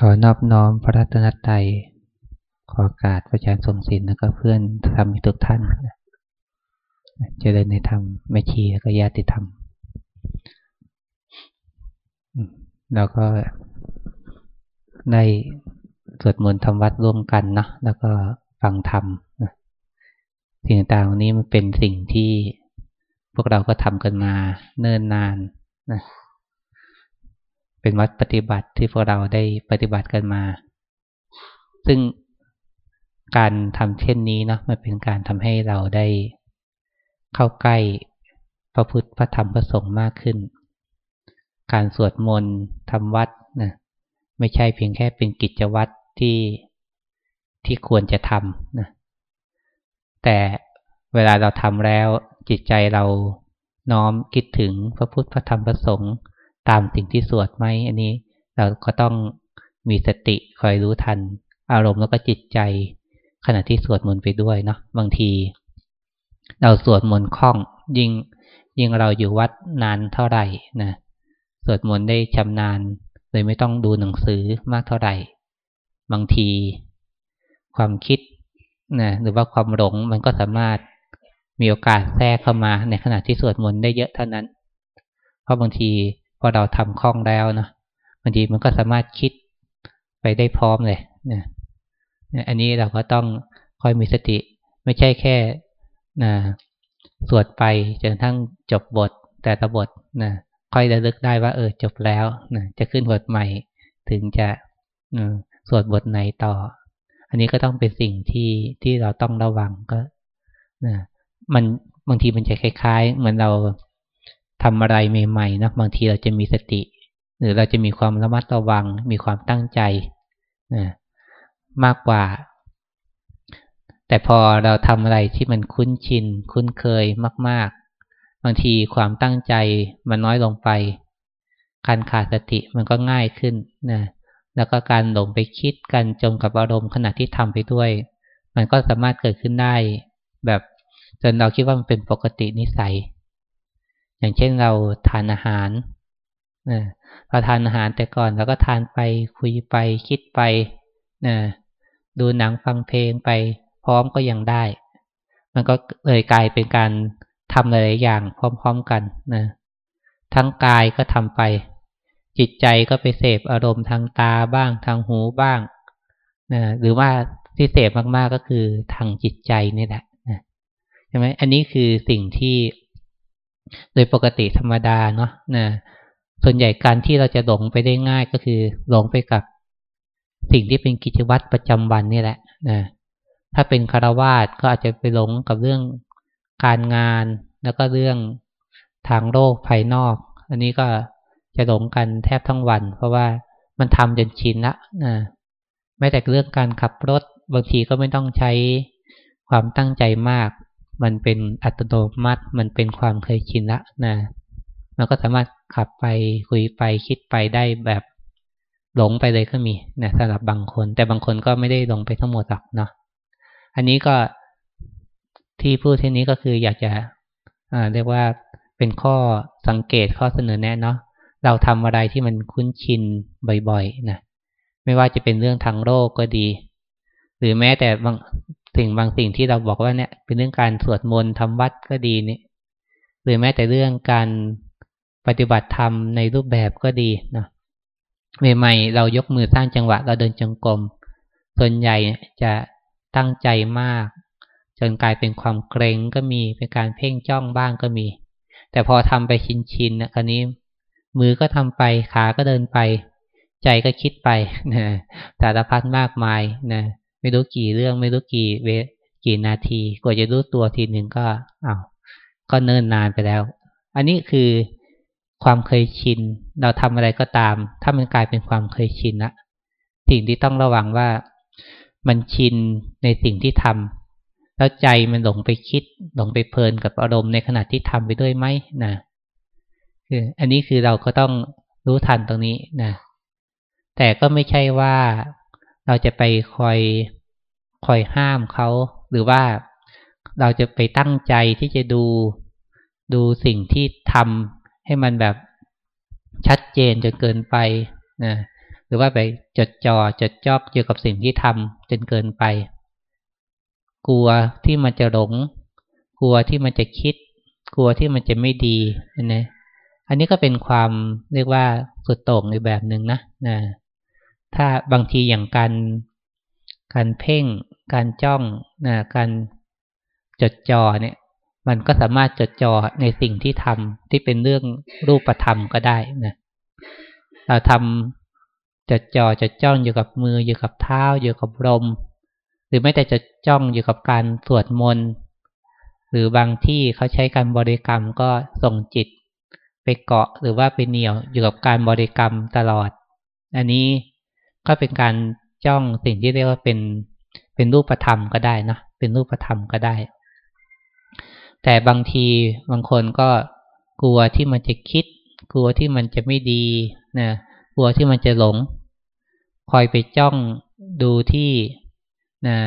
ขอนอบน้อมพระรัตนตรัยขอากาศพระอาจารย์ทรงศิลป์แล้วก็เพื่อนธรรมทุกท่านเจริญในธรรมแม่ชีแล้วก็ญาติธรรมแล้วก็ได้สวดมนต์ทำวัดร่วมกันนะแล้วก็ฟังธรรมสิ่งต่างๆนี้มันเป็นสิ่งที่พวกเราก็ทำกันมาเนิ่นนานนะ เป็นวัดปฏิบัติที่พวกเราได้ปฏิบัติกันมา ซึ่งการทำเช่นนี้เนาะมันเป็นการทำให้เราได้เข้าใกล้พระพุทธพระธรรมพระสงฆ์มากขึ้น การสวดมนต์ทำวัดนะไม่ใช่เพียงแค่เป็นกิจวัตรที่ที่ควรจะทำนะแต่เวลาเราทำแล้วจิตใจเราน้อมคิดถึงพระพุทธพระธรรมพระสงฆ์ ตามสิ่งที่สวดไหมอันนี้เราก็ต้องมีสติคอยรู้ทัน อารมณ์แล้วก็จิตใจ ขณะที่สวดมนต์ไปด้วยเนาะบางที เราสวดมนต์คล่องยิ่งยิ่งเราอยู่วัดนานเท่าไหร่นะสวดมนต์ได้ชำนาญเลยไม่ต้องดูหนังสือมากเท่าไหร่ บางที ความคิดนะหรือว่าความหลงมันก็สามารถมีโอกาสแทรกเข้ามาในขณะที่สวดมนต์ได้เยอะเท่านั้น เพราะบางที พอเราทำคล่องแล้วนะบางทีมันก็สามารถคิดไปได้พร้อมเลยนะอันนี้เราก็ต้องคอยมีสติ ไม่ใช่แค่นะสวดไปจนทั้งจบบทแต่ละบทนะค่อยระลึกได้ว่า เออจบแล้วนะจะขึ้นบทใหม่ถึงจะสวดบทไหนต่อ อันนี้ก็ต้องเป็นสิ่งที่ที่เราต้องระวังก็นะมันบางทีมันจะคล้าย ๆ เหมือนเรา ทำอะไรใหม่ๆนะบางทีเราจะมีสติ หรือเราจะมีความระมัดระวัง มีความตั้งใจนะมากกว่า แต่พอเราทำอะไรที่มันคุ้นชิน คุ้นเคยมาก ๆ บางทีความตั้งใจมันน้อยลงไป การขาดสติมันก็ง่ายขึ้นนะแล้วก็การหลงไปคิดกันจมกับอารมณ์ขณะที่ทำไปด้วย มันก็สามารถเกิดขึ้นได้ แบบจนเราคิดว่ามันเป็นปกตินิสัย อย่างเช่นเราทานอาหารนะเราทานอาหารแต่ก่อนเราก็ทานไปคุยไปคิดไปนะดูหนังฟังเพลงไปพร้อมก็ยังได้ มันก็เลยกลายเป็นการทำหลายอย่างพร้อมๆกันนะทั้งกายก็ทำไป จิตใจก็ไปเสพอารมณ์ทางตาบ้างทางหูบ้างนะหรือว่าที่เสพมากๆก็คือทางจิตใจนี่แหละนะใช่ไหมอันนี้คือสิ่งที่ โดยปกติธรรมดาเนาะนะส่วนใหญ่การที่เราจะหลงไปได้ง่ายก็คือหลงไปกับสิ่งที่เป็นกิจวัตรประจำวันนี่แหละนะถ้าเป็นคารวาสก็อาจจะไปหลงกับเรื่องการงานแล้วก็เรื่องทางโลกภายนอก อันนี้ก็จะหลงกันแทบทั้งวัน เพราะว่ามันทำจนชินละนะแม้แต่เรื่องการขับรถบางทีก็ไม่ต้องใช้ความตั้งใจมาก มันเป็นอัตโนมัติ มันเป็นความเคยชินละนะมันก็สามารถขับไปคุยไปคิดไปได้แบบหลงไปเลยก็มีนะสำหรับบางคน แต่บางคนก็ไม่ได้หลงไปทั้งหมดหรอกเนาะอันนี้ก็ที่พูดที่นี้ก็คืออยากจะเรียกว่าเป็นข้อสังเกตข้อเสนอแนะเนาะเราทำอะไรที่มันคุ้นชินบ่อยๆนะไม่ว่าจะเป็นเรื่องทางโลกก็ดี หรือแม้แต่บาง สิ่งบางสิ่งที่เราบอกว่าเนี่ย เป็นเรื่องการสวดมนต์ทำวัดก็ดีนี่หรือแม้แต่เรื่องการปฏิบัติธรรมในรูปแบบก็ดีนะใหม่ๆเรายกมือสร้างจังหวะ เราเดินจงกรมส่วนใหญ่จะตั้งใจมาก จนกลายเป็นความเกรงก็มีเป็นการเพ่งจ้องบ้างก็มี แต่พอทำไปชินๆนะคราวนี้ มือก็ทำไปขาก็เดินไป ใจก็คิดไปนะสารพัดมากมายนะ ไม่รู้กี่เรื่องไม่รู้กี่เวกี่นาที กว่าจะรู้ตัวทีหนึ่งก็อา้าวก็เนิ่นนานไปแล้ว อันนี้คือความเคยชิน เราทำอะไรก็ตาม ถ้ามันกลายเป็นความเคยชินละสิ่งที่ต้องระวังว่ามันชินในสิ่งที่ทำแล้วใจมันหลงไปคิด หลงไปเพลินกับอารมณ์ในขณะที่ทำไปด้วยไหมนะคืออันนี้คือเราก็ต้องรู้ทันตรงนี้นะแต่ก็ไม่ใช่ว่า เราจะไปคอยคอยห้ามเขา หรือว่าเราจะไปตั้งใจที่จะดูดูสิ่งที่ทำให้มันแบบชัดเจนจนเกินไปนะหรือว่าไปจดจอ่อจดจ้องเกี่ยวกับสิ่งที่ทำจนเกินไป กลัวที่มันจะหลง กลัวที่มันจะคิด กลัวที่มันจะไม่ดีนะอันนี้ก็เป็นความเรียกว่าสุดโต่งในแบบหนึ่งนะนะ ถ้าบางทีอย่างการการเพ่ง การจ้องนะการจดจ่อเนี่ย มันก็สามารถจดจ่อในสิ่งที่ทำที่เป็นเรื่องรูปธรรมก็ได้นะเราทำจดจ่อจดจ้องอยู่กับมืออยู่กับเท้า อยู่กับลมหรือไม่แต่จดจ้องอยู่กับการสวดมนต์หรือบางที่เขาใช้การบริกรรมก็ส่งจิต ไปเกาะหรือว่าไปเหนี่ยวอยู่กับการบริกรรมตลอด อันนี้ ก็เป็นการจ้องสิ่งที่เรียกว่าเป็นเป็นรูปธรรมก็ได้นะเป็นรูปธรรมก็ได้ แต่บางทีบางคนก็กลัวที่มันจะคิด กลัวที่มันจะไม่ดีนะกลัวที่มันจะหลง คอยไปจ้องดูที่นะ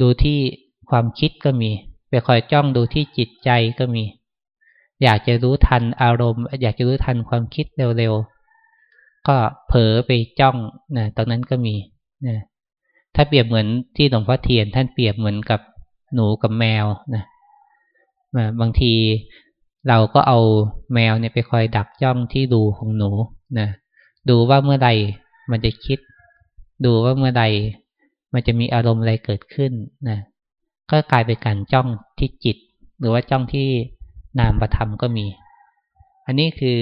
ดูที่ความคิดก็มี ไปคอยจ้องดูที่จิตใจก็มี อยากจะรู้ทันอารมณ์ อยากจะรู้ทันความคิดเร็วๆ ก็เผลอไปจ้องนะตรงนั้นก็มีนะถ้าเปรียบเหมือนที่หลวงพ่อเทียน ท่านเปรียบเหมือนกับหนูกับแมวนะบางทีเราก็เอาแมวเนี่ยไปคอยดักจ้องที่ดูของหนูนะดูว่าเมื่อใดมันจะคิด ดูว่าเมื่อใดมันจะมีอารมณ์อะไรเกิดขึ้นนะก็กลายเป็นการจ้องที่จิต หรือว่าจ้องที่นามประธรรมก็มี อันนี้คือ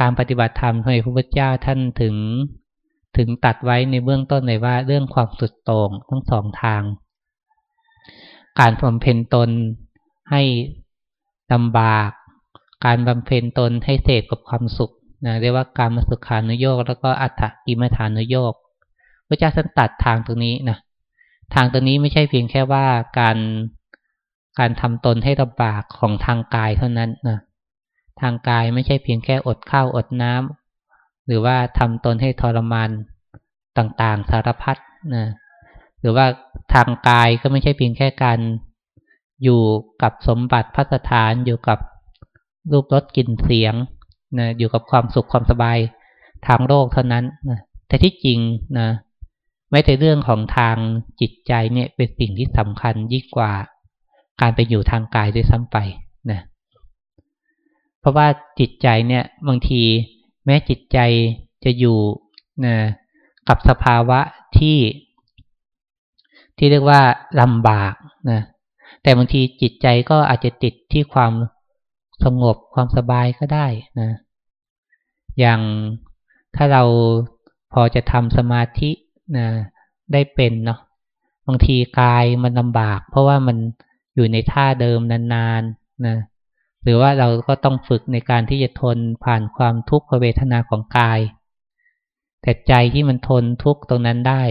การปฏิบัติธรรมทำไมพระพุทธเจ้าท่านถึง ถึงตัดไว้ในเบื้องต้นเลยว่าเรื่องความสุดโต่งทั้งสองทาง การบำเพ็ญตนให้ลำบาก การบำเพ็ญตนให้เสพกับความสุขนะเรียกว่าการมาสุขานุโยกแล้วก็อัตถกิมฐานุโยกพระเจ้าท่านตัดทางตรงนี้นะทางตรงนี้ไม่ใช่เพียงแค่ว่าการการทำตนให้ลำบากของทางกายเท่านั้นนะ ทางกายไม่ใช่เพียงแค่อดข้าวอดน้ำหรือว่าทำตนให้ทรมานต่างๆ สารพัดนะหรือว่าทางกายก็ไม่ใช่เพียงแค่การอยู่กับสมบัติพัฒฐานอยู่กับรูปรสกลิ่นเสียงนะอยู่กับความสุขความสบายทางโลกเท่านั้นนะแต่ที่จริงนะไม่แต่เรื่องของทางจิตใจเนี่ยเป็นสิ่งที่สำคัญยิ่งกว่าการไปอยู่ทางกายด้วยซ้ำไปนะ ราะว่าจิตใจเนี่ยบางทีแม้จิตใจจะอยู่นะกับสภาวะที่ ที่เรียกว่าลำบากนะแต่บางทีจิตใจก็อาจจะติดที่ความสงบความสบายก็ได้นะ อย่างถ้าเราพอจะทำสมาธินะได้เป็นเนาะบางทีกายมันลำบาก เพราะว่ามันอยู่ในท่าเดิมนานๆนะ หรือว่าเราก็ต้องฝึกในการที่จะทนผ่านความทุกขเวทนาของกาย แต่ใจที่มันทนทุกตรงนั้นได้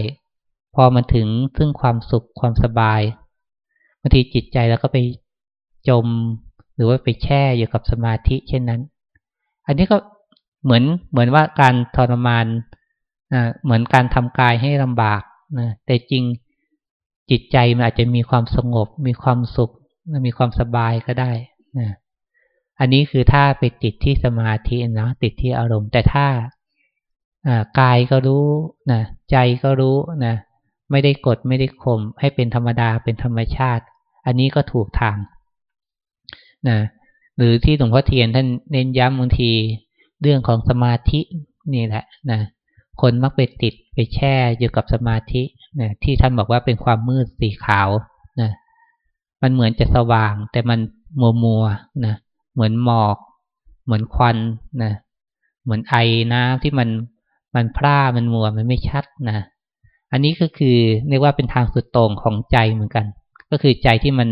พอมันถึงซึ่งความสุขความสบายบางทีจิตใจเราก็ไปจม หรือว่าไปแช่อยู่กับสมาธิเช่นนั้น อันนี้ก็เหมือนเหมือนว่าการทรมานนะเหมือนการทำกายให้ลำบากนะแต่จริงจิตใจมันอาจจะมีความสงบ มีความสุข มีความสบายก็ได้นะ อันนี้คือถ้าไปติดที่สมาธินะติดที่อารมณ์ แต่ถ้ากายก็รู้นะใจก็รู้นะไม่ได้กดไม่ได้ข่มให้เป็นธรรมดาเป็นธรรมชาติ อันนี้ก็ถูกทางนะหรือที่หลวงพ่อเทียนท่านเน้นย้ำบางทีเรื่องของสมาธินี่แหละนะคนมักไปติดไปแช่อยู่กับสมาธินะที่ท่านบอกว่าเป็นความมืดสีขาวนะมันเหมือนจะสว่างแต่มันมัวมัวนะ เหมือนหมอก เหมือนควันนะเหมือนไอน้ำที่มันมันพร่ามันมัวมันไม่ชัดนะอันนี้ก็คือเรียกว่าเป็นทางสุดโตรงของใจเหมือนกัน ก็คือใจที่มัน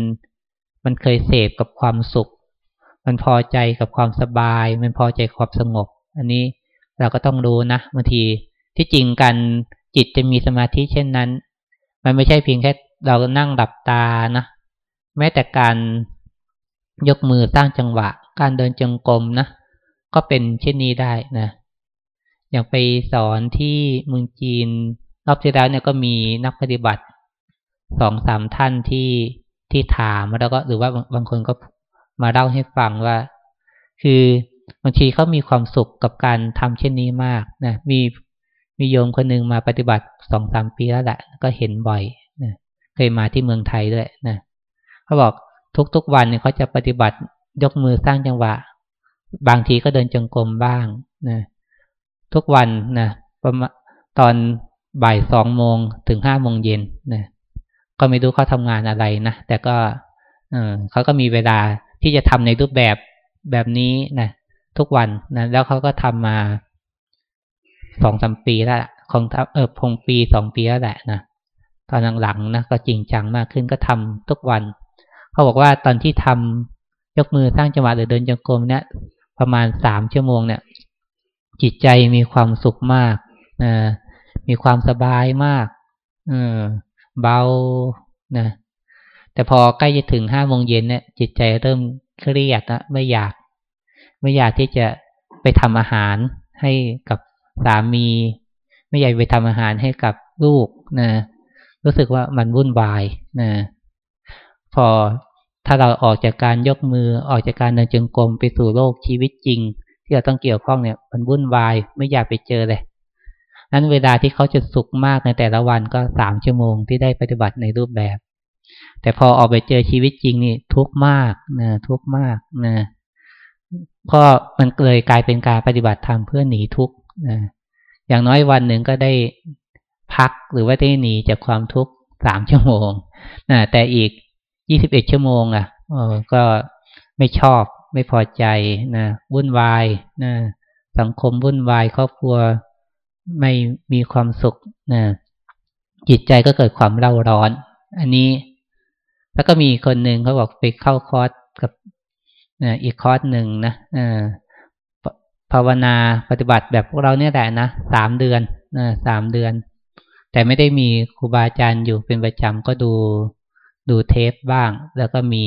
มันเคยเสพกับความสุข มันพอใจกับความสบาย มันพอใจความสงบ อันนี้เราก็ต้องรู้นะบางทีที่จริงการจิตจะมีสมาธิเช่นนั้น มันไม่ใช่เพียงแค่เรานั่งหลับตานะแม้แต่การ ยกมือสร้างจังหวะ การเดินจงกรมนะก็เป็นเช่นนี้ได้นะอย่างไปสอนที่เมืองจีน รอบที่แล้วเนี่ยก็มีนักปฏิบัติสองสามท่านที่ที่ถามแล้วก็หรือว่าบางคนก็มาเล่าให้ฟังว่า คือบางทีเขามีความสุขกับการทำเช่นนี้มากนะมีมีโยมคนหนึ่งมาปฏิบัติสองสามปีแล้วแหละก็เห็นบ่อยนะเคยมาที่เมืองไทยด้วยนะเขาบอก ทุกๆวันเนี่ยเขาจะปฏิบัติยกมือสร้างจังหวะ บางทีก็เดินจงกรมบ้างนะทุกวันนะประมาณตอนบ่ายสองโมงถึงห้าโมงเย็นนะก็ไม่รู้เขาทำงานอะไรนะแต่ก็เออเขาก็มีเวลาที่จะทำในรูปแบบแบบนี้นะทุกวันนะแล้วเขาก็ทำมาสองสามปีแล้วของเออพงปีสองปีแล้วแหละนะตอนหลังๆนะก็จริงจังมากขึ้นก็ทำทุกวัน เขาบอกว่าตอนที่ทำยกมือสร้างจังหวะหรือเดินจงกรมเนี่ย ประมาณสามชั่วโมงเนี่ย จิตใจมีความสุขมากนะมีความสบายมากเออเบานะแต่พอใกล้จะถึงห้าโมงเย็นเนี่ย จิตใจเริ่มเครียดนะไม่อยาก ไม่อยากที่จะไปทำอาหารให้กับสามี ไม่อยากไปทำอาหารให้กับลูกนะรู้สึกว่ามันวุ่นวายนะ พอถ้าเราออกจากการยกมือออกจากการเดินจงกรมไปสู่โลกชีวิตจริง ที่เราต้องเกี่ยวข้องเนี่ยมันวุ่นวายไม่อยากไปเจอเลยนั้นเวลาที่เขาจะสุขมากในแต่ละวันก็สามชั่วโมงที่ได้ปฏิบัติในรูปแบบ แต่พอออกไปเจอชีวิตจริงนี่ทุกมากนะทุกมากนะก็มันเลยกลายเป็นการปฏิบัติธรรมเพื่อหนีทุกข์นะอย่างน้อยวันหนึ่งก็ได้พักหรือว่าได้หนีจากความทุกข์สามชั่วโมงนะแต่อีก ยี่สิบเอ็ดชั่วโมงอะก็ไม่ชอบไม่พอใจนะวุ่นวายนะสังคมวุ่นวายครอบครัวไม่มีความสุขนะจิตใจก็เกิดความเร่าร้อน อันนี้ แล้วก็มีคนหนึ่งเขาบอกไปเข้าคอร์สกับนะอีกคอร์สหนึ่งนะภาวนาปฏิบัติแบบพวกเราเนี่ยแหละนะสามเดือนนะสามเดือน แต่ไม่ได้มีครูบาอาจารย์อยู่เป็นประจำก็ดู ดูเทปบ้าง แล้วก็มี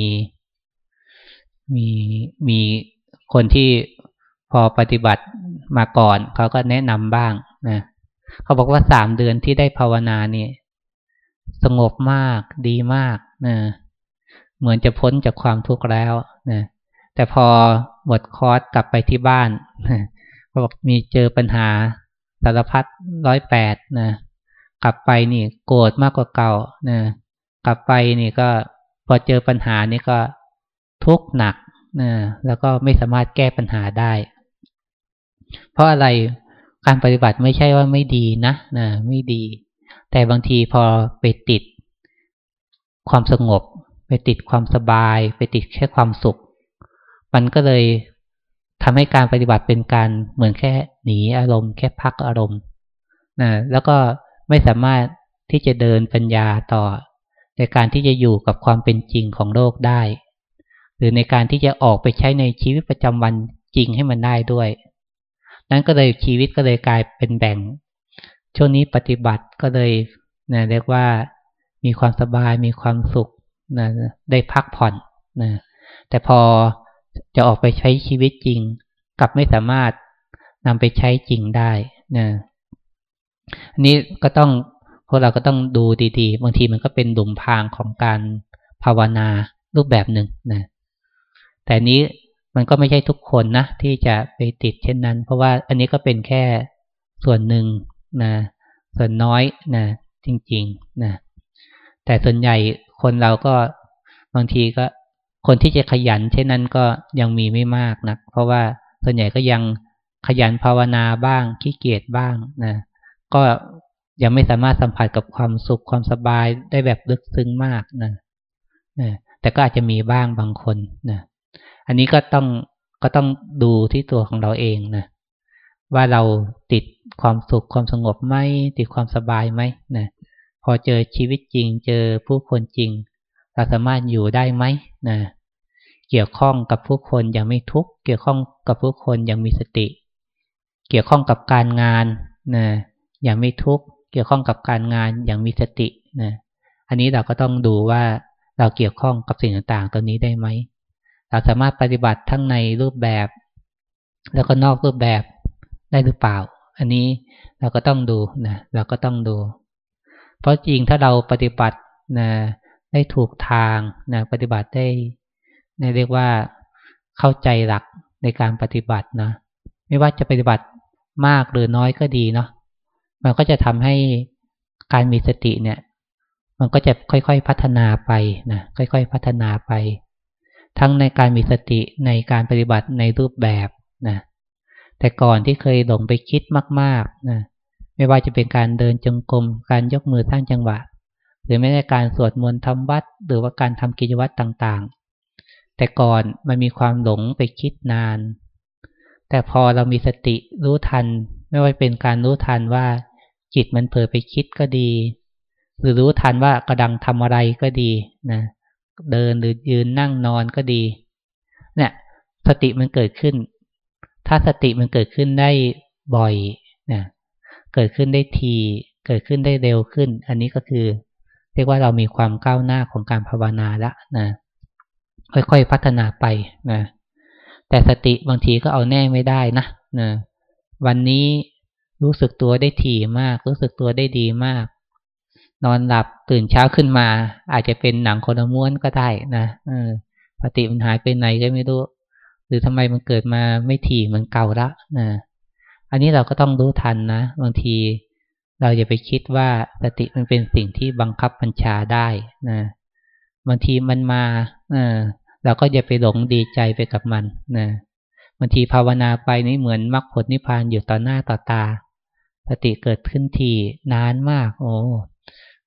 มีมีคนที่พอปฏิบัติมาก่อนเขาก็แนะนำบ้างนะเขาบอกว่าสามเดือนที่ได้ภาวนาเนี่ยสงบมากดีมากนะเหมือนจะพ้นจากความทุกข์แล้วนะแต่พอหมดคอร์สกลับไปที่บ้านเขาบอกมีเจอปัญหาสารพัดร้อยแปดนะกลับไปนี่โกรธมากกว่าเก่านะ กลับไปนี่ก็พอเจอปัญหานี่ก็ทุกข์หนักนะแล้วก็ไม่สามารถแก้ปัญหาได้ เพราะอะไรการปฏิบัติไม่ใช่ว่าไม่ดีนะนะไม่ดี แต่บางทีพอไปติดความสงบ ไปติดความสบาย ไปติดแค่ความสุข มันก็เลยทำให้การปฏิบัติเป็นการเหมือนแค่หนีอารมณ์ แค่พักอารมณ์นะแล้วก็ไม่สามารถที่จะเดินปัญญาต่อ ในการที่จะอยู่กับความเป็นจริงของโลกได้ หรือในการที่จะออกไปใช้ในชีวิตประจำวันจริงให้มันได้ด้วย นั้นก็เลยชีวิตก็เลยกลายเป็นแบ่ง ช่วงนี้ปฏิบัติก็เลยนะเรียกว่ามีความสบายมีความสุขนะได้พักผ่อนนะแต่พอจะออกไปใช้ชีวิตจริง กลับไม่สามารถนำไปใช้จริงได้นะอันนี้ก็ต้อง พวกเราก็ต้องดูดีๆ บางทีมันก็เป็นดุมพางของการภาวนารูปแบบหนึ่งนะ แต่นี้มันก็ไม่ใช่ทุกคนนะที่จะไปติดเช่นนั้น เพราะว่าอันนี้ก็เป็นแค่ส่วนหนึ่งนะ ส่วนน้อยนะ จริงๆนะ แต่ส่วนใหญ่คนเราก็บางทีก็คนที่จะขยัน เช่นนั้นก็ยังมีไม่มากนะเพราะว่าส่วนใหญ่ก็ยังขยันภาวนาบ้างขี้เกียจบ้างนะ ก็ ยังไม่สามารถสัมผัสกับความสุขความสบายได้แบบลึกซึ้งมากนะนะแต่ก็อาจจะมีบ้างบางคนนะอันนี้ก็ต้องก็ต้องดูที่ตัวของเราเองนะว่าเราติดความสุขความสงบไหมติดความสบายไหมนะพอเจอชีวิตจริง เจอผู้คนจริง เราสามารถอยู่ได้ไหมนะเกี่ยวข้องกับผู้คนอย่างไม่ทุกข์เกี่ยวข้องกับผู้คนอย่างมีสติ เกี่ยวข้องกับการงานนะอย่างไม่ทุกข์ กี่ยวข้องกับการงานอย่างมีสตินะอันนี้เราก็ต้องดูว่าเราเกี่ยวข้องกับสิ่งต่างๆตัวนี้ได้ไหมเราสามารถปฏิบัติทั้งในรูปแบบ แล้วก็นอกรูปแบบได้หรือเปล่า อันนี้เราก็ต้องดูนะเราก็ต้องดู เพราะจริงถ้าเราปฏิบัตินะได้ถูกทางนะปฏิบัติได้เรียกว่าเข้าใจหลักในการปฏิบัตินะ ไม่ว่าจะปฏิบัติมากหรือน้อยก็ดีเนาะ มันก็จะทำให้การมีสติเนี่ย มันก็จะค่อยๆพัฒนาไปนะค่อยๆพัฒนาไป ทั้งในการมีสติในการปฏิบัติในรูปแบบนะแต่ก่อนที่เคยหลงไปคิดมากๆนะไม่ว่าจะเป็นการเดินจงกรมการยกมือสร้างจังหวะ หรือแม้แต่การสวดมนต์ทำวัด หรือว่าการทำกิจวัตรต่างๆ แต่ก่อนมันมีความหลงไปคิดนาน แต่พอเรามีสติรู้ทัน ไม่ว่าเป็นการรู้ทันว่าจิตมันเผลอไปคิดก็ดี หรือรู้ทันว่ากระดังทำอะไรก็ดีนะเดินหรือยืนนั่งนอนก็ดี เนี่ยสติมันเกิดขึ้น ถ้าสติมันเกิดขึ้นได้บ่อยนะเกิดขึ้นได้ที เกิดขึ้นได้เร็วขึ้น อันนี้ก็คือ เรียกว่าเรามีความก้าวหน้าของการภาวนาละนะค่อยๆพัฒนาไปนะแต่สติบางทีก็เอาแน่ไม่ได้นะนะ วันนี้รู้สึกตัวได้ถี่มาก รู้สึกตัวได้ดีมาก นอนหลับตื่นเช้าขึ้นมา อาจจะเป็นหนังคนม้วนก็ได้นะเออสติมันหายไปไหนก็ไม่รู้ หรือทำไมมันเกิดมาไม่ถี่เหมือนเก่าละนะอันนี้เราก็ต้องรู้ทันนะบางทีเราอย่าไปคิดว่าสติมันเป็นสิ่งที่บังคับบัญชาได้นะบางทีมันมา เออเราก็อย่าไปหลงดีใจไปกับมันนะ บางทีภาวนาไปนี่เหมือนมรรคผลนิพพานอยู่ต่อหน้าต่อตาสติเกิดขึ้นทีนานมาก โอ้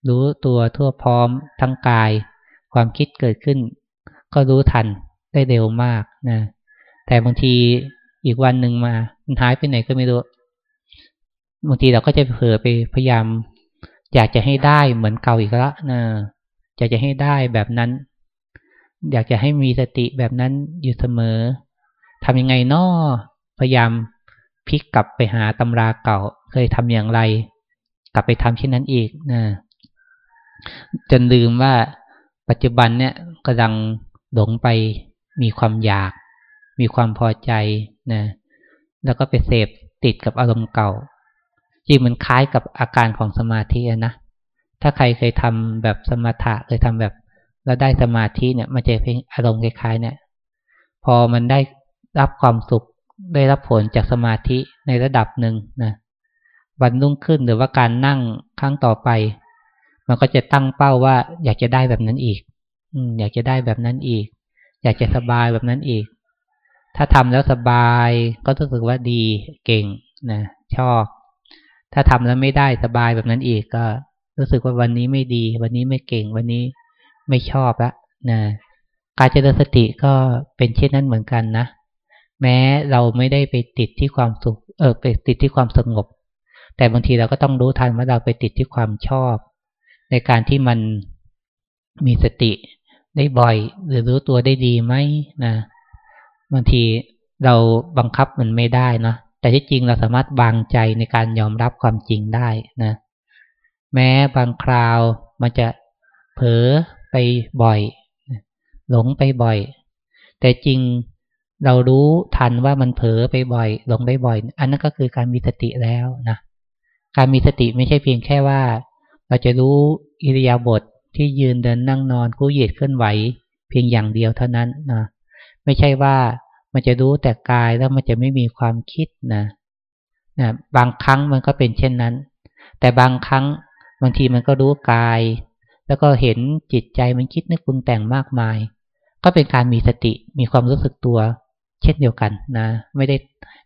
รู้ตัวทั่วพร้อมทั้งกาย ความคิดเกิดขึ้น ก็รู้ทันได้เร็วมากนะแต่บางทีอีกวันหนึ่งมามันหายไปไหนก็ไม่รู้บางทีเราก็จะเผลอไปพยายาม อยากจะให้ได้เหมือนเก่าอีกแล้วนะอยากจะให้ได้แบบนั้น อยากจะให้มีสติแบบนั้นอยู่เสมอ ทำยังไงนาะพยายามพลิกกลับไปหาตำราเก่า เคยทำอย่างไร กลับไปทำเช่นนั้นอีกนะจนลืมว่าปัจจุบันเนี่ยกำลังหลงไปมีความอยาก มีความพอใจนะแล้วก็ไปเสพติดกับอารมณ์เก่าจริงมันคล้ายกับอาการของสมาธินะถ้าใครเคยทำแบบสมถะเคยทำแบบแล้วได้สมาธิเนี่ยมันจะเป็นอารมณ์คล้ายๆ เนี่ย พอมันได้ รับความสุขได้รับผลจากสมาธิในระดับหนึ่งนะวันรุ่งขึ้นหรือว่าการนั่งครั้งต่อไป มันก็จะตั้งเป้าว่า อยากจะได้แบบนั้นอีก อือยากจะได้แบบนั้นอีก อยากจะสบายแบบนั้นอีก ถ้าทำแล้วสบายก็รู้สึกว่าดีเก่งนะชอบ ถ้าทำแล้วไม่ได้สบายแบบนั้นอีกก็รู้สึกว่าวันนี้ไม่ดี วันนี้ไม่เก่ง วันนี้ไม่ชอบละนะการเจริญสติก็เป็นเช่นนั้นเหมือนกันนะ แม้เราไม่ได้ไปติดที่ความสุขเออไปติดที่ความสงบ แต่บางทีเราก็ต้องรู้ทันว่าเราไปติดที่ความชอบ ในการที่มันมีสติได้บ่อย หรือรู้ตัวได้ดีไหมนะบางทีเราบังคับมันไม่ได้นะแต่ที่จริงเราสามารถวางใจในการยอมรับความจริงได้นะแม้บางคราวมันจะเผลอไปบ่อย หลงไปบ่อย แต่จริง เรารู้ทันว่ามันเผลอไปบ่อยหลงไปบ่อย อันนั้นก็คือการมีสติแล้วนะการมีสติไม่ใช่เพียงแค่ว่า เราจะรู้อิริยาบถทที่ยืนเดินนั่งนอนกู้เหยียดเคลื่อนไหว เพียงอย่างเดียวเท่านั้นนะไม่ใช่ว่ามันจะรู้แต่กายแล้วมันจะไม่มีความคิดนะนะบางครั้งมันก็เป็นเช่นนั้น แต่บางครั้งบางทีมันก็รู้กาย แล้วก็เห็นจิตใจมันคิดนึกปรุงแต่งมากมาย ก็เป็นการมีสติมีความรู้สึกตัว เช่นเดียวกันนะ ไม่ได้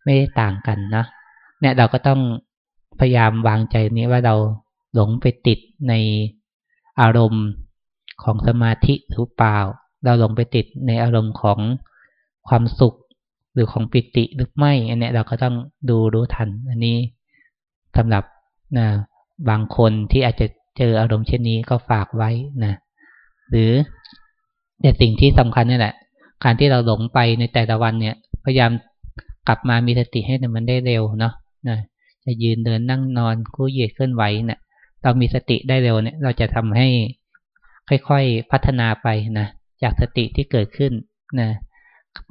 ไม่ได้ต่างกันนะเนี่ยเราก็ต้องพยายามวางใจนี้ว่าเราหลงไปติดในอารมณ์ของสมาธิหรือเปล่า เราหลงไปติดในอารมณ์ของความสุขหรือของปิติหรือไม่ อันนี้เราก็ต้องดูรู้ทัน อันนี้สำหรับนะบางคนที่อาจจะเจออารมณ์เช่นนี้ก็ฝากไว้นะ หรือแต่สิ่งที่สำคัญนี่แหละ การที่เราหลงไปในแต่ละวันเนี่ย พยายามกลับมามีสติให้มันได้เร็วเนาะนะจะยืนเดินนั่งนอนคู่เหยียดเคลื่อนไหวเนี่ยเรามีสติได้เร็วเนี่ย เราจะทำให้ค่อยๆพัฒนาไปนะจากสติที่เกิดขึ้นนะ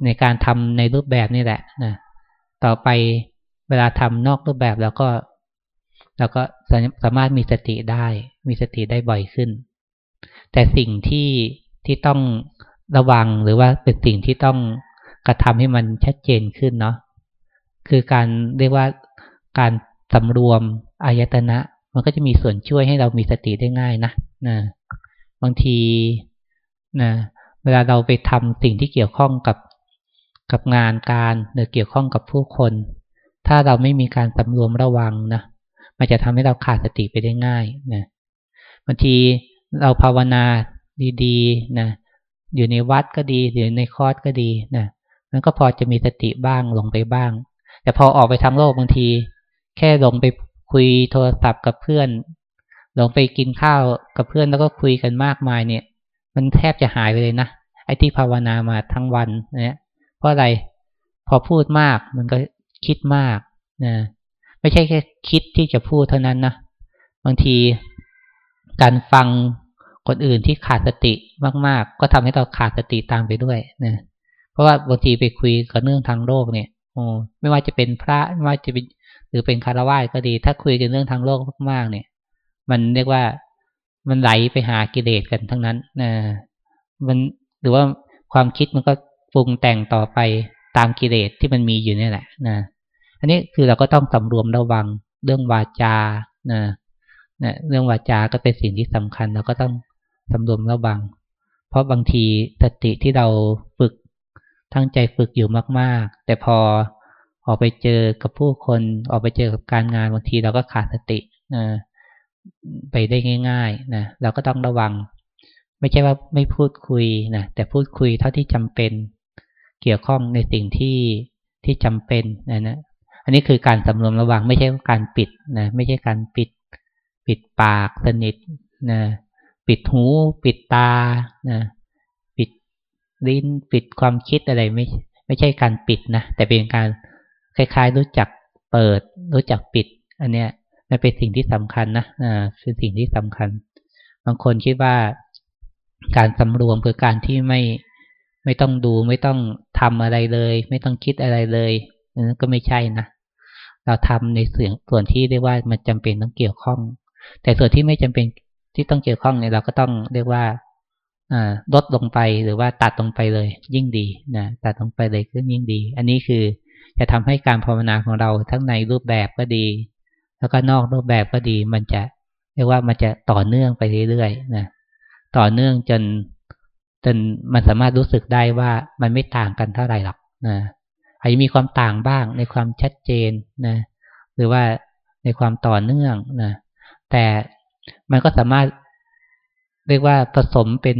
ในการทำในรูปแบบนี่แหละนะต่อไปเวลาทำนอกรูปแบบเราก็เราก็สามารถมีสติได้ มีสติได้บ่อยขึ้น แต่สิ่งที่ที่ต้อง ระวังหรือว่าเป็นสิ่งที่ต้องกระทำให้มันชัดเจนขึ้นเนาะคือการเรียกว่าการสำรวมอายตนะ มันก็จะมีส่วนช่วยให้เรามีสติได้ง่ายนะนะบางทีนะเวลาเราไปทำสิ่งที่เกี่ยวข้องกับกับงานการหรือเกี่ยวข้องกับผู้คน ถ้าเราไม่มีการสำรวมระวังนะมันจะทำให้เราขาดสติไปได้ง่ายนะบางทีเราภาวนาดีๆนะ อยู่ในวัดก็ดีหรือในคอร์สก็ดีนะมันก็พอจะมีสติบ้างลงไปบ้าง แต่พอออกไปทางโลกบางที แค่ลงไปคุยโทรศัพท์กับเพื่อนลงไปกินข้าวกับเพื่อนแล้วก็คุยกันมากมายเนี่ย มันแทบจะหายไปเลยนะไอ้ที่ภาวนามาทั้งวันเนี่ยเพราะอะไรพอพูดมากมันก็คิดมากนะไม่ใช่แค่คิดที่จะพูดเท่านั้นนะบางทีการฟัง คนอื่นที่ขาดสติมาก ๆ ก็ทำให้เราขาดสติตามไปด้วยนะเพราะว่าบางทีไปคุยกับเรื่องทางโลกเนี่ยโอ้ไม่ว่าจะเป็นพระไม่ว่าจะเป็นหรือเป็นคารวะก็ดี ถ้าคุยกันเรื่องทางโลกมากๆเนี่ย มันเรียกว่ามันไหลไปหากิเลสกันทั้งนั้นนะมันหรือว่าความคิดมันก็ปรุงแต่งต่อไปตามกิเลสที่มันมีอยู่นี่แหละนะอันนี้คือเราก็ต้องสำรวมระวังเรื่องวาจานะนะเรื่องวาจาก็เป็นสิ่งที่สำคัญเราก็ต้อง สำรวมระวัง เพราะบางทีสติที่เราฝึกทั้งใจฝึกอยู่มาก ๆ แต่พอออกไปเจอกับผู้คนออกไปเจอกับการงานบางทีเราก็ขาดสตินะไปได้ง่าย ๆ นะเราก็ต้องระวัง ไม่ใช่ว่าไม่พูดคุยนะแต่พูดคุยเท่าที่จำเป็น เกี่ยวข้องในสิ่งที่ที่จำเป็นนะนะอันนี้คือการสำรวมระวังไม่ใช่การปิดนะไม่ใช่การปิด ปิดปากสนิทนะ ปิดหู ปิดตานะปิดลิ้นปิดความคิดอะไรไม่ไม่ใช่การปิดนะแต่เป็นการคล้ายๆ รู้จักเปิด รู้จักปิด อันเนี้ยมันเป็นสิ่งที่สำคัญนะอ่าคือสิ่งที่สำคัญ บางคนคิดว่าการสำรวมคือการที่ไม่ไม่ต้องดูไม่ต้องทำอะไรเลย ไม่ต้องคิดอะไรเลยนั่นก็ไม่ใช่นะเราทำในส่วนส่วนที่เรียกว่ามันจำเป็นต้องเกี่ยวข้อง แต่ส่วนที่ไม่จำเป็น ที่ต้องเกี่ยวข้องเนี่ยเราก็ต้องเรียกว่าลดลงไปหรือว่าตัดลงไปเลย ยิ่งดีนะตัดลงไปเลยก็ยิ่งดี อันนี้คือจะทำให้การภาวนาของเราทั้งในรูปแบบก็ดี แล้วก็นอกรูปแบบก็ดี มันจะเรียกว่ามันจะต่อเนื่องไปเรื่อยๆนะต่อเนื่องจนจนมันสามารถรู้สึกได้ว่ามันไม่ต่างกันเท่าไหร่หรอกนะอาจจะมีความต่างบ้างในความชัดเจนนะหรือว่าในความต่อเนื่องนะแต่ มันก็สามารถเรียกว่าผสมเป็น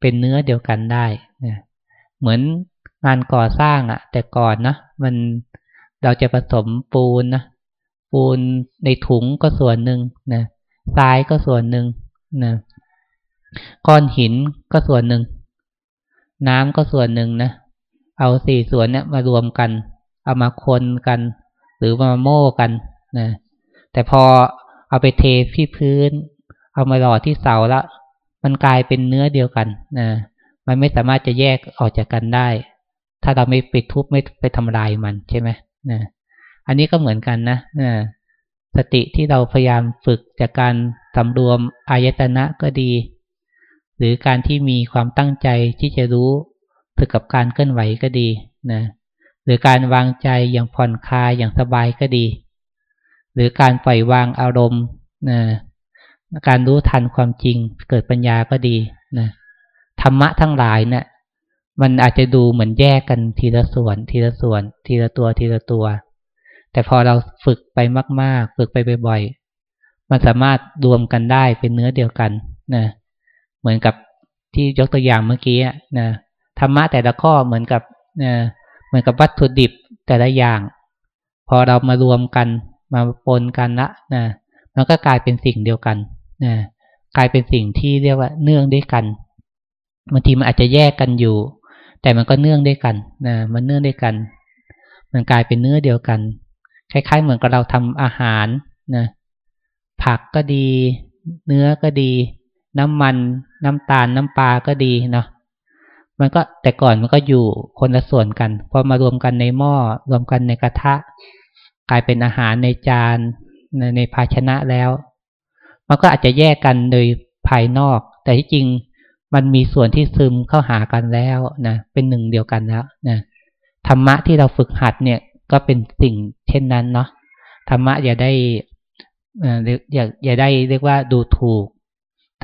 เป็นเนื้อเดียวกันได้นะเหมือนงานก่อสร้างอะแต่ก่อนนะมันเราจะผสมปูนนะปูนในถุงก็ส่วนหนึ่งนะทรายก็ส่วนหนึ่งนะก้อนหินก็ส่วนหนึ่ง น้ำก็ส่วนหนึ่งนะเอาสี่ส่วนเนี้ยมารวมกัน เอามาคนกัน หรือมาโม่กันนะแต่พอ เอาไปเทที่พื้น เอามาหล่อที่เสาแล้วมันกลายเป็นเนื้อเดียวกันนะมันไม่สามารถจะแยกออกจากกันได้ ถ้าเราไม่ไปทุบไม่ไปทำลายมันใช่ไหมนะอันนี้ก็เหมือนกันนะนะสติที่เราพยายามฝึกจากการสำรวมอายตนะก็ดี หรือการที่มีความตั้งใจที่จะรู้ฝึกกับการเคลื่อนไหวก็ดีนะหรือการวางใจอย่างผ่อนคลายอย่างสบายก็ดี หรือการปล่อยวางอารมณ์นะการรู้ทันความจริงเกิดปัญญาก็ดีนะธรรมะทั้งหลายเนะี่ยมันอาจจะดูเหมือนแยกกันทีละส่วน ทีละส่วน ทีละตัวทีละตัว แต่พอเราฝึกไปมาก ๆ ฝึกไปบ่อยๆมันสามารถรวมกันได้เป็นเนื้อเดียวกันนะเหมือนกับที่ยกตัวอย่างเมื่อกี้นะธรรมะแต่ละข้อเหมือนกับนะเหมือนกับวัตถุดิบแต่ละอย่าง พอเรามารวมกัน มาปนกันละนะมันก็กลายเป็นสิ่งเดียวกันนะกลายเป็นสิ่งที่เรียกว่าเนื่องด้วยกันบางทีมันอาจจะแยกกันอยู่ แต่มันก็เนื่องด้วยกันนะมันเนื่องด้วยกัน มันกลายเป็นเนื้อเดียวกัน คล้าย ๆ เหมือนกับเราทำอาหารนะผักก็ดี เนื้อก็ดี น้ำมัน น้ำตาล น้ำปลาก็ดีเนาะมันก็แต่ก่อนมันก็อยู่คนละส่วนกัน พอมารวมกันในหม้อรวมกันในกระทะ กลายเป็นอาหารในจานในในภาชนะแล้ว มันก็อาจจะแยกกันโดยภายนอก แต่ที่จริงมันมีส่วนที่ซึมเข้าหากันแล้วนะเป็นหนึ่งเดียวกันแล้วนะธรรมะที่เราฝึกหัดเนี่ยก็เป็นสิ่งเช่นนั้นเนาะธรรมะอย่าได้อย่าอย่าได้เรียกว่าดูถูก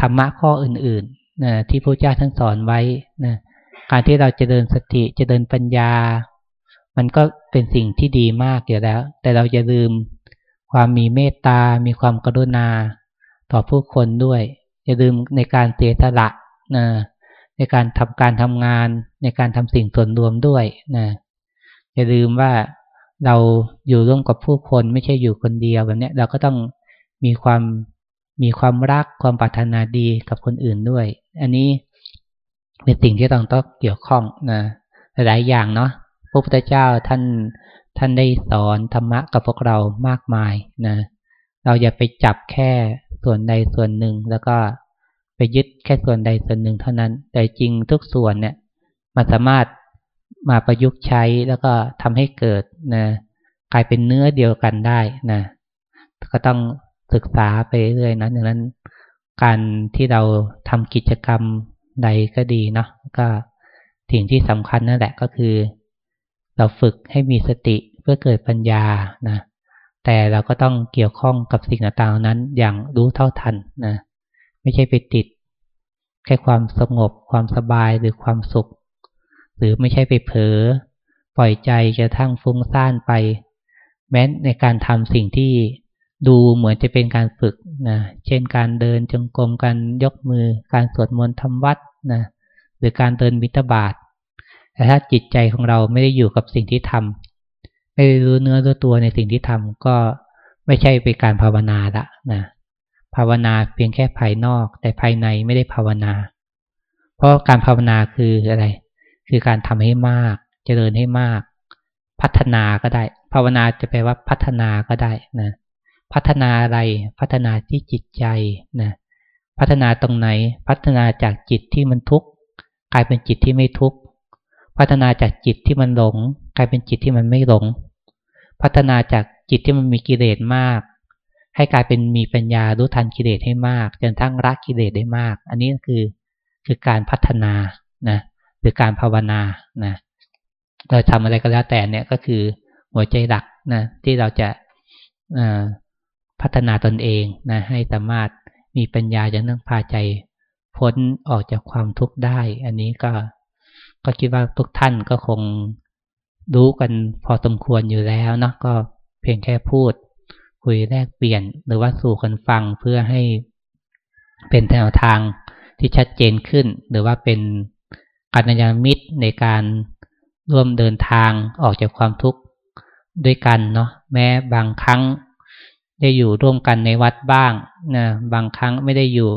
ธรรมะข้ออื่นๆนะที่พระเจ้าท่านสอนไว้นะการที่เราจะเดินสติจะเดินปัญญา มันก็ เป็นสิ่งที่ดีมากอยู่แล้ว แต่เราจะลืมความมีเมตตา มีความกรุณาต่อผู้คนด้วย อย่าลืมในการเสียสละนะในการทำการทำงาน ในการทำสิ่งส่วนรวมด้วยนะอย่าลืมว่าเราอยู่ร่วมกับผู้คนไม่ใช่อยู่คนเดียวแบบนี้เราก็ต้องมีความมีความรักความปรารถนาดีกับคนอื่นด้วย อันนี้เป็นสิ่งที่ต้องต้องเกี่ยวข้องนะหลายอย่างเนาะ พระพุทธเจ้าท่านท่านได้สอนธรรมะกับพวกเรามากมายนะเราอย่าไปจับแค่ส่วนใดส่วนหนึ่ง แล้วก็ไปยึดแค่ส่วนใดส่วนหนึ่งเท่านั้น แต่จริงทุกส่วนเนี่ยมันสามารถมาประยุกต์ใช้แล้วก็ทำให้เกิดนะกลายเป็นเนื้อเดียวกันได้นะก็ต้องศึกษาไปเรื่อยนะดังนั้น การที่เราทำกิจกรรมใดก็ดีเนาะก็สิ่งที่สำคัญนั่นแหละก็คือ เราฝึกให้มีสติเพื่อเกิดปัญญานะแต่เราก็ต้องเกี่ยวข้องกับสิ่งต่างๆนั้นอย่างรู้เท่าทันนะไม่ใช่ไปติด แค่ความสงบความสบายหรือความสุข หรือไม่ใช่ไปเผลอปล่อยใจกระทั่งฟุ้งซ่านไป แม้ในการทำสิ่งที่ดูเหมือนจะเป็นการฝึกนะเช่นการเดินจงกรมการยกมือ การสวดมนต์ทำวัดนะหรือการเดินมิตรบาท แต่ถ้าจิตใจของเราไม่ได้อยู่กับสิ่งที่ทำไม่ได้รู้เนื้อรู้ตัวในสิ่งที่ทำก็ไม่ใช่เป็นการภาวนาละนะภาวนาเพียงแค่ภายนอก แต่ภายในไม่ได้ภาวนา เพราะการภาวนาคืออะไร คือการทำให้มาก เจริญให้มาก พัฒนาก็ได้ ภาวนาจะแปลว่าพัฒนาก็ได้นะพัฒนาอะไรพัฒนาที่จิตใจนะพัฒนาตรงไหนพัฒนาจากจิตที่มันทุกข์กลายเป็นจิตที่ไม่ทุกข์ พัฒนาจากจิตที่มันหลง กลายเป็นจิตที่มันไม่หลง พัฒนาจากจิตที่มันมีกิเลสมาก ให้กลายเป็นมีปัญญารู้ทันกิเลสให้มาก จนทั้งรักกิเลสได้มาก อันนี้คือคือการพัฒนานะหรือการภาวนานะเราทำอะไรก็แล้วแต่เนี่ยก็คือหัวใจหลักนะที่เราจะพัฒนาตนเองนะให้สามารถมีปัญญาจะนั่งพาใจพ้นออกจากความทุกข์ได้ อันนี้ก็ ก็คิดว่าทุกท่านก็คงรู้กันพอสมควรอยู่แล้วเนาะก็เพียงแค่พูด คุยแลกเปลี่ยน หรือว่าสู่คนฟังเพื่อให้เป็นแนวทางที่ชัดเจนขึ้น หรือว่าเป็นกัญญามิตรในการร่วมเดินทางออกจากความทุกข์ด้วยกันเนาะแม้บางครั้งได้อยู่ร่วมกันในวัดบ้างนะบางครั้งไม่ได้อยู่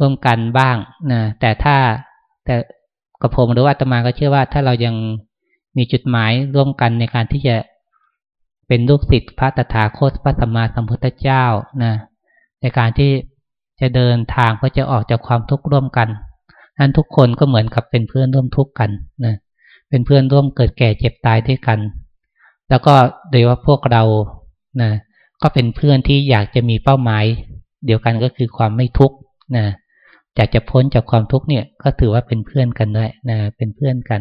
ร่วมกันบ้างนะแต่ถ้าแต่ กระผมหรือว่าตมาก็เชื่อว่าถ้าเรายังมีจุดหมายร่วมกันในการที่จะเป็นลูกศิษย์พระตถาคตพระสัมมาสัมพุทธเจ้านะในการที่จะเดินทางเพื่อจะออกจากความทุกข์ร่วมกันนั้นทุกคนก็เหมือนกับเป็นเพื่อนร่วมทุกข์กันนะเป็นเพื่อนร่วมเกิดแก่เจ็บตายด้วยกัน แล้วก็โดยว่าพวกเรานะก็เป็นเพื่อนที่อยากจะมีเป้าหมาย เดียวกันก็คือความไม่ทุกข์นะ อยากจะพ้นจากความทุกข์เนี่ยก็ถือว่าเป็นเพื่อนกันด้วยนะเป็นเพื่อนกัน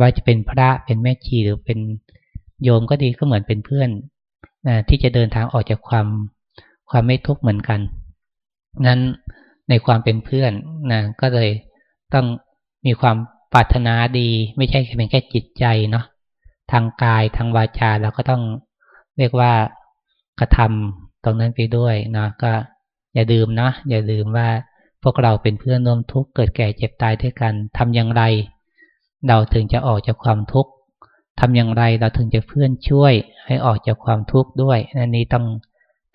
ว่าจะเป็นพระเป็นแม่ชีหรือเป็นโยมก็ดีก็เหมือนเป็นเพื่อนนะที่จะเดินทางออกจากความความไม่ทุกข์เหมือนกัน นั้นในความเป็นเพื่อนนะก็เลยต้องมีความปรารถนาดี ไม่ใช่เป็นแค่จิตใจเนาะทางกายทางวาจาเราก็ต้องเรียกว่ากระทำตรงนั้นไปด้วยนะก็อย่าลืมนาะอย่าลืมว่า พวกเราเป็นเพื่อนร่วมทุกข์เกิดแก่เจ็บตายด้วยกันทำอย่างไร เราถึงจะออกจากความทุกข์ทำอย่างไรเราถึงจะเพื่อนช่วยให้ออกจากความทุกข์ด้วยอันนี้ต้อง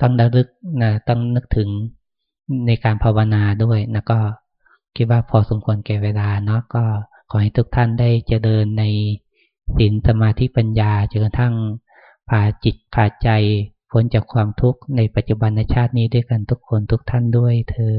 ต้องระลึกนะต้องนึกถึงในการภาวนาด้วยนะก็คิดว่าพอสมควรแก่เวลาเนาะก็ขอให้ทุกท่านได้เจริญในศีลสมาธิปัญญาจนกระทั่งพาจิตพาใจพ้นจากความทุกข์ในปัจจุบันชาตินี้ด้วยกันทุกคนทุกท่านด้วยเธอ